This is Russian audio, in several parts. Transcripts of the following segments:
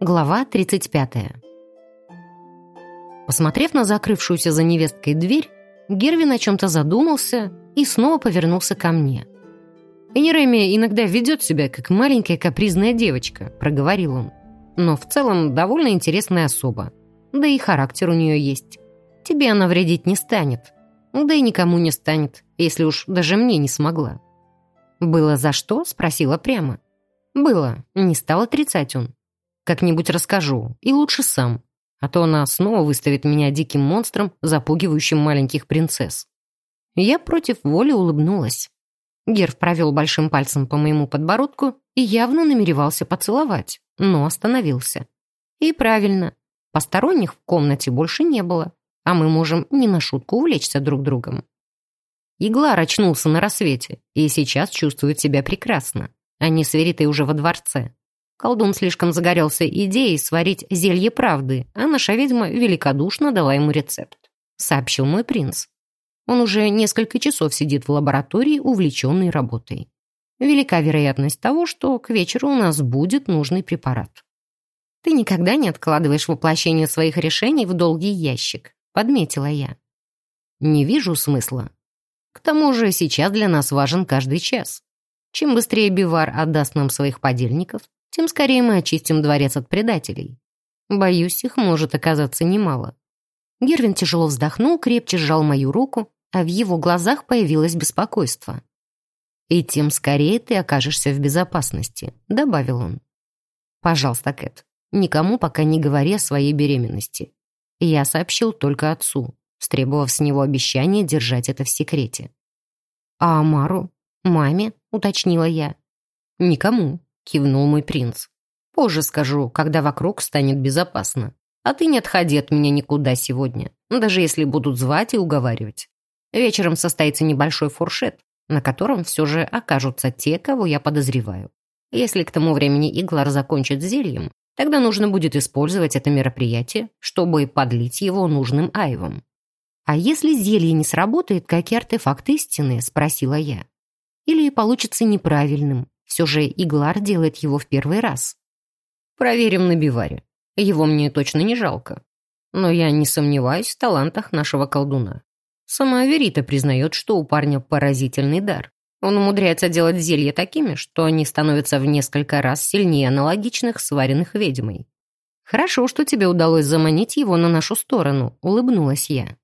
Глава 35. Посмотрев на закрывшуюся за невесткой дверь, Гервин о чем-то задумался и снова повернулся ко мне. «Энереми иногда ведет себя, как маленькая капризная девочка», — проговорил он. «Но в целом довольно интересная особа. Да и характер у нее есть. Тебе она вредить не станет. Да и никому не станет, если уж даже мне не смогла». «Было за что?» — спросила прямо. «Было», — не стал отрицать он. Как-нибудь расскажу, и лучше сам. А то она снова выставит меня диким монстром, запугивающим маленьких принцесс. Я против воли улыбнулась. Герв провел большим пальцем по моему подбородку и явно намеревался поцеловать, но остановился. И правильно, посторонних в комнате больше не было, а мы можем не на шутку увлечься друг другом. Иглар очнулся на рассвете и сейчас чувствует себя прекрасно. Они с Веритой уже во дворце. Колдун слишком загорелся идеей сварить зелье правды, а наша ведьма великодушно дала ему рецепт. Сообщил мой принц. Он уже несколько часов сидит в лаборатории, увлеченный работой. Велика вероятность того, что к вечеру у нас будет нужный препарат. «Ты никогда не откладываешь воплощение своих решений в долгий ящик», — подметила я. «Не вижу смысла. К тому же сейчас для нас важен каждый час. Чем быстрее Бивар отдаст нам своих подельников, тем скорее мы очистим дворец от предателей. Боюсь, их может оказаться немало». Гервин тяжело вздохнул, крепче сжал мою руку, а в его глазах появилось беспокойство. «И тем скорее ты окажешься в безопасности», — добавил он. «Пожалуйста, Кэт, никому пока не говори о своей беременности. Я сообщил только отцу, стребовав с него обещание держать это в секрете». «А Амару? Маме?» — уточнила я. «Никому кивнул мой принц. «Позже скажу, когда вокруг станет безопасно. А ты не отходи от меня никуда сегодня, даже если будут звать и уговаривать. Вечером состоится небольшой фуршет, на котором все же окажутся те, кого я подозреваю. Если к тому времени Иглар закончит зельем, тогда нужно будет использовать это мероприятие, чтобы подлить его нужным айвом. «А если зелье не сработает, какие артефакты истины?» – спросила я. «Или получится неправильным, все же Иглар делает его в первый раз. Проверим на Биваре. Его мне точно не жалко. Но я не сомневаюсь в талантах нашего колдуна. Сама Верита признает, что у парня поразительный дар. Он умудряется делать зелья такими, что они становятся в несколько раз сильнее аналогичных, сваренных ведьмой. «Хорошо, что тебе удалось заманить его на нашу сторону», — улыбнулась я.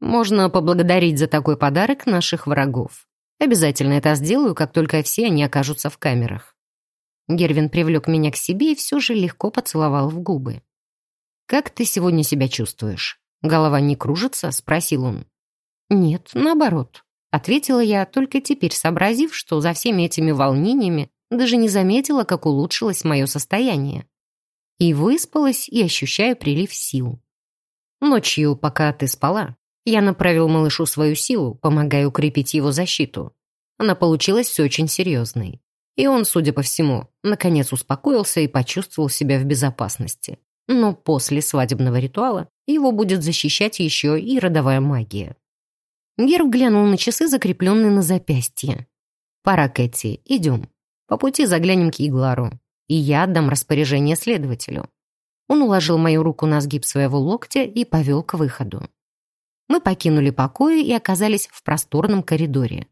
«Можно поблагодарить за такой подарок наших врагов. Обязательно это сделаю, как только все они окажутся в камерах. Гервин привлек меня к себе и все же легко поцеловал в губы. «Как ты сегодня себя чувствуешь? Голова не кружится?» — спросил он. «Нет, наоборот», — ответила я, только теперь сообразив, что за всеми этими волнениями даже не заметила, как улучшилось мое состояние. И выспалась, и ощущаю прилив сил. Ночью, пока ты спала, я направил малышу свою силу, помогая укрепить его защиту. Она получилась очень серьезной. И он, судя по всему, наконец успокоился и почувствовал себя в безопасности. Но после свадебного ритуала его будет защищать еще и родовая магия. Герб глянул на часы, закрепленные на запястье. «Пора, Кэти, идем. По пути заглянем к Иглару, и я отдам распоряжение следователю». Он уложил мою руку на сгиб своего локтя и повел к выходу. Мы покинули покои и оказались в просторном коридоре.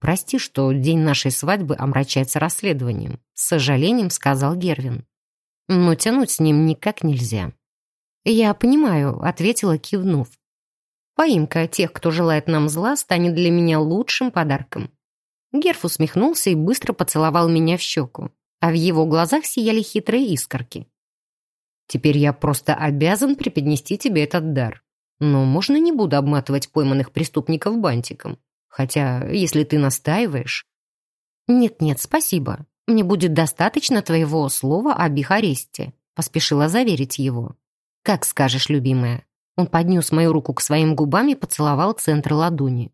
«Прости, что день нашей свадьбы омрачается расследованием», с сожалением сказал Гервин. «Но тянуть с ним никак нельзя». «Я понимаю», — ответила, кивнув. «Поимка тех, кто желает нам зла, станет для меня лучшим подарком». Герф усмехнулся и быстро поцеловал меня в щеку, а в его глазах сияли хитрые искорки. «Теперь я просто обязан преподнести тебе этот дар. Но можно не буду обматывать пойманных преступников бантиком. Хотя, если ты настаиваешь... Нет-нет, спасибо. Мне будет достаточно твоего слова об их аресте. Поспешила заверить его. Как скажешь, любимая. Он поднес мою руку к своим губам и поцеловал центр ладони.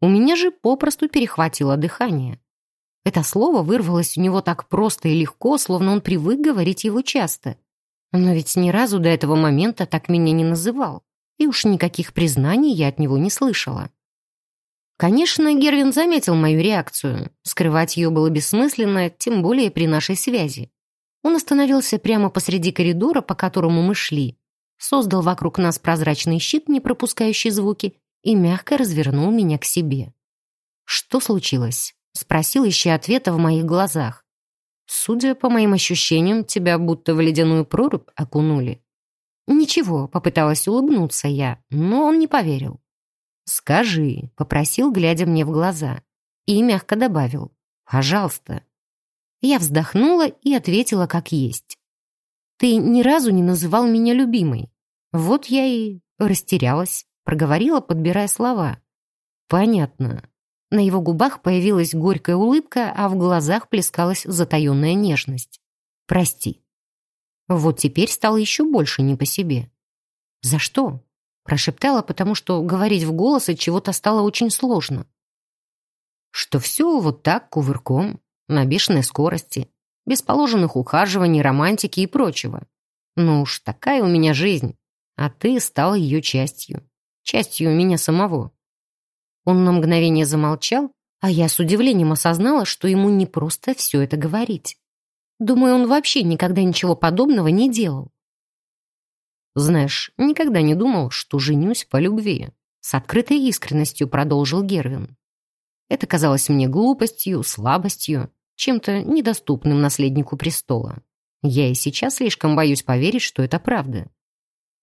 У меня же попросту перехватило дыхание. Это слово вырвалось у него так просто и легко, словно он привык говорить его часто. Но ведь ни разу до этого момента так меня не называл. и уж никаких признаний я от него не слышала. Конечно, Гервин заметил мою реакцию. Скрывать ее было бессмысленно, тем более при нашей связи. Он остановился прямо посреди коридора, по которому мы шли, создал вокруг нас прозрачный щит, не пропускающий звуки, и мягко развернул меня к себе. «Что случилось?» — спросил, ища ответа в моих глазах. «Судя по моим ощущениям, тебя будто в ледяную прорубь окунули». «Ничего», — попыталась улыбнуться я, но он не поверил. «Скажи», — попросил, глядя мне в глаза, и мягко добавил. «Пожалуйста». Я вздохнула и ответила как есть. «Ты ни разу не называл меня любимой. Вот я и растерялась, проговорила, подбирая слова. «Понятно». На его губах появилась горькая улыбка, а в глазах плескалась затаенная нежность. «Прости». Вот теперь стало еще больше не по себе. «За что?» Прошептала, потому что говорить в голос от чего-то стало очень сложно. Что все вот так, кувырком, на бешеной скорости, без положенных ухаживаний, романтики и прочего. Ну уж такая у меня жизнь, а ты стала ее частью, частью меня самого. Он на мгновение замолчал, а я с удивлением осознала, что ему не просто все это говорить. Думаю, он вообще никогда ничего подобного не делал. «Знаешь, никогда не думал, что женюсь по любви», с открытой искренностью продолжил Гервин. Это казалось мне глупостью, слабостью, чем-то недоступным наследнику престола. Я и сейчас слишком боюсь поверить, что это правда.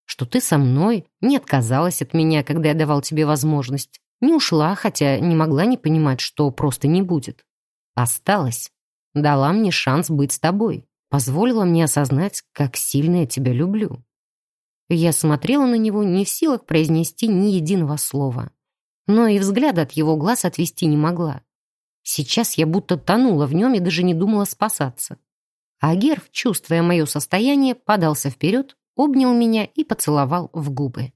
Что ты со мной, не отказалась от меня, когда я давал тебе возможность, не ушла, хотя не могла не понимать, что просто не будет. Осталась. Дала мне шанс быть с тобой. Позволила мне осознать, как сильно я тебя люблю. Я смотрела на него, не в силах произнести ни единого слова. Но и взгляда от его глаз отвести не могла. Сейчас я будто тонула в нем и даже не думала спасаться. А Герв, чувствуя мое состояние, подался вперед, обнял меня и поцеловал в губы.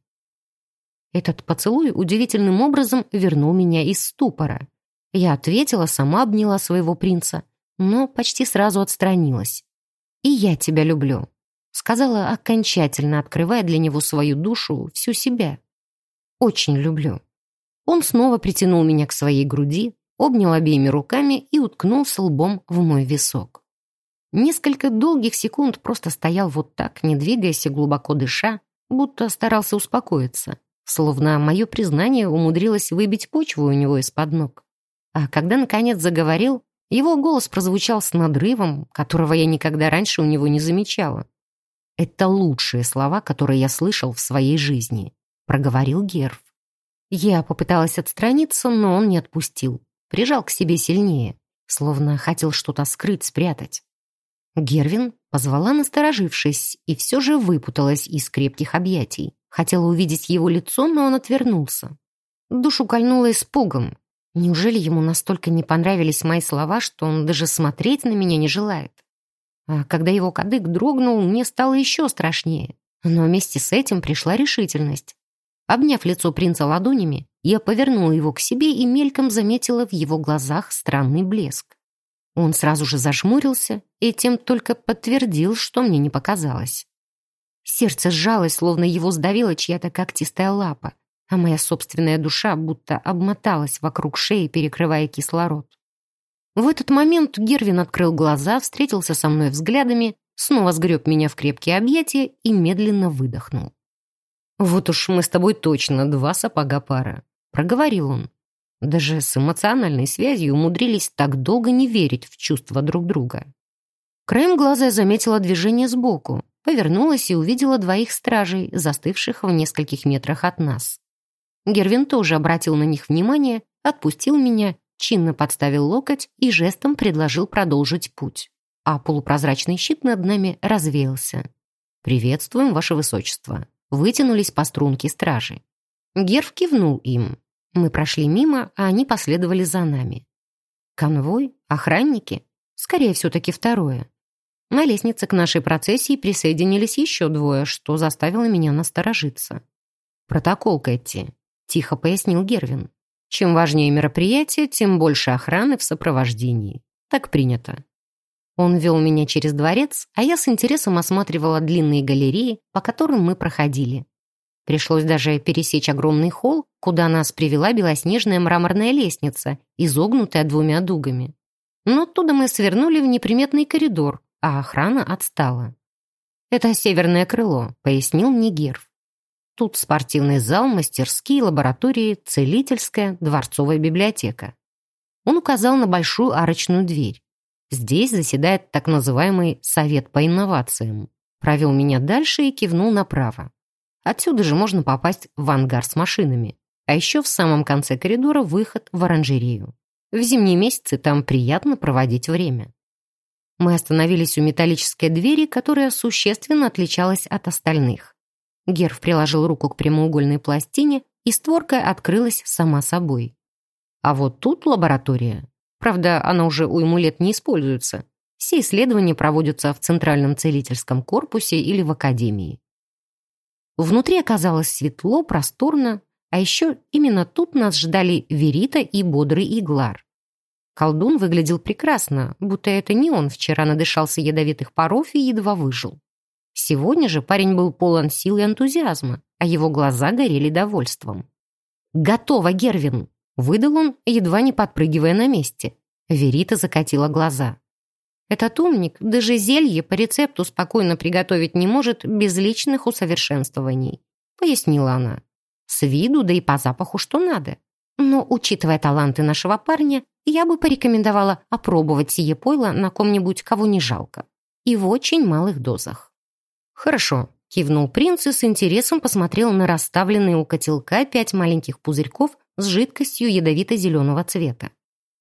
Этот поцелуй удивительным образом вернул меня из ступора. Я ответила, сама обняла своего принца, но почти сразу отстранилась. «И я тебя люблю», Сказала, окончательно открывая для него свою душу, всю себя. «Очень люблю». Он снова притянул меня к своей груди, обнял обеими руками и уткнулся лбом в мой висок. Несколько долгих секунд просто стоял вот так, не двигаясь и глубоко дыша, будто старался успокоиться, словно мое признание умудрилось выбить почву у него из-под ног. А когда, наконец, заговорил, его голос прозвучал с надрывом, которого я никогда раньше у него не замечала. «Это лучшие слова, которые я слышал в своей жизни», — проговорил Герв. Я попыталась отстраниться, но он не отпустил. Прижал к себе сильнее, словно хотел что-то скрыть, спрятать. Гервин позвала, насторожившись, и все же выпуталась из крепких объятий. Хотела увидеть его лицо, но он отвернулся. Душу кольнула испугом. Неужели ему настолько не понравились мои слова, что он даже смотреть на меня не желает? А когда его кадык дрогнул, мне стало еще страшнее. Но вместе с этим пришла решительность. Обняв лицо принца ладонями, я повернула его к себе и мельком заметила в его глазах странный блеск. Он сразу же зажмурился и тем только подтвердил, что мне не показалось. Сердце сжалось, словно его сдавила чья-то когтистая лапа, а моя собственная душа будто обмоталась вокруг шеи, перекрывая кислород. В этот момент Гервин открыл глаза, встретился со мной взглядами, снова сгреб меня в крепкие объятия и медленно выдохнул. «Вот уж мы с тобой точно два сапога пара», — проговорил он. Даже с эмоциональной связью умудрились так долго не верить в чувства друг друга. Краем глаза я заметила движение сбоку, повернулась и увидела двоих стражей, застывших в нескольких метрах от нас. Гервин тоже обратил на них внимание, отпустил меня чинно подставил локоть и жестом предложил продолжить путь. А полупрозрачный щит над нами развеялся. «Приветствуем, ваше высочество!» Вытянулись по струнке стражи. Герв кивнул им. Мы прошли мимо, а они последовали за нами. Конвой? Охранники? Скорее, все-таки второе. На лестнице к нашей процессии присоединились еще двое, что заставило меня насторожиться. «Протокол, Кэти», — тихо пояснил Гервин. Чем важнее мероприятие, тем больше охраны в сопровождении. Так принято. Он вел меня через дворец, а я с интересом осматривала длинные галереи, по которым мы проходили. Пришлось даже пересечь огромный холл, куда нас привела белоснежная мраморная лестница, изогнутая двумя дугами. Но оттуда мы свернули в неприметный коридор, а охрана отстала. «Это северное крыло», — пояснил мне Герв. Тут спортивный зал, мастерские, лаборатории, целительская, дворцовая библиотека. Он указал на большую арочную дверь. Здесь заседает так называемый «совет по инновациям». Провел меня дальше и кивнул направо. Отсюда же можно попасть в ангар с машинами. А еще в самом конце коридора выход в оранжерею. В зимние месяцы там приятно проводить время. Мы остановились у металлической двери, которая существенно отличалась от остальных. Герв приложил руку к прямоугольной пластине, и створка открылась сама собой. А вот тут лаборатория. Правда, она уже уйму лет не используется. Все исследования проводятся в Центральном целительском корпусе или в Академии. Внутри оказалось светло, просторно, а еще именно тут нас ждали Верита и бодрый Иглар. Колдун выглядел прекрасно, будто это не он вчера надышался ядовитых паров и едва выжил. Сегодня же парень был полон сил и энтузиазма, а его глаза горели довольством. «Готово, Гервин!» — выдал он, едва не подпрыгивая на месте. Верита закатила глаза. Этот умник даже зелье по рецепту спокойно приготовить не может без личных усовершенствований, пояснила она. С виду, да и по запаху что надо. Но, учитывая таланты нашего парня, я бы порекомендовала опробовать сие пойло на ком-нибудь, кого не жалко. И в очень малых дозах. «Хорошо», — кивнул принц и с интересом посмотрел на расставленные у котелка пять маленьких пузырьков с жидкостью ядовито-зеленого цвета.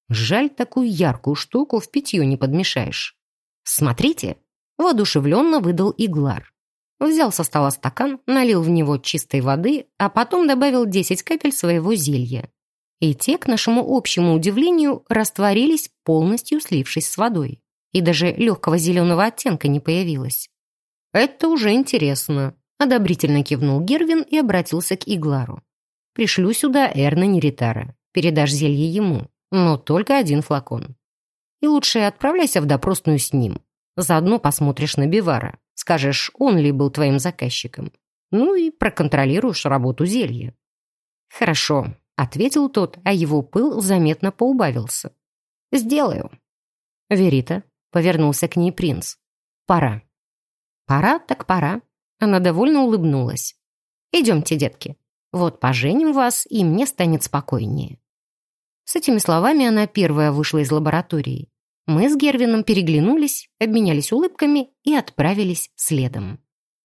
Жаль, такую яркую штуку в питье не подмешаешь. Смотрите, воодушевленно выдал Иглар. Взял со стола стакан, налил в него чистой воды, а потом добавил 10 капель своего зелья. И те, к нашему общему удивлению, растворились, полностью слившись с водой. И даже легкого зеленого оттенка не появилось. «Это уже интересно», — одобрительно кивнул Гервин и обратился к Иглару. «Пришлю сюда Эрна Неритара. Передашь зелье ему но только один флакон. И лучше отправляйся в допросную с ним. Заодно посмотришь на Бивара. Скажешь, он ли был твоим заказчиком. Ну и проконтролируешь работу зелья. Хорошо, ответил тот, а его пыл заметно поубавился. Сделаю. Верита, повернулся к ней принц. Пора. Пора так пора. Она довольно улыбнулась. Идемте, детки. Вот поженим вас, и мне станет спокойнее. С этими словами она первая вышла из лаборатории. Мы с Гервином переглянулись, обменялись улыбками и отправились следом.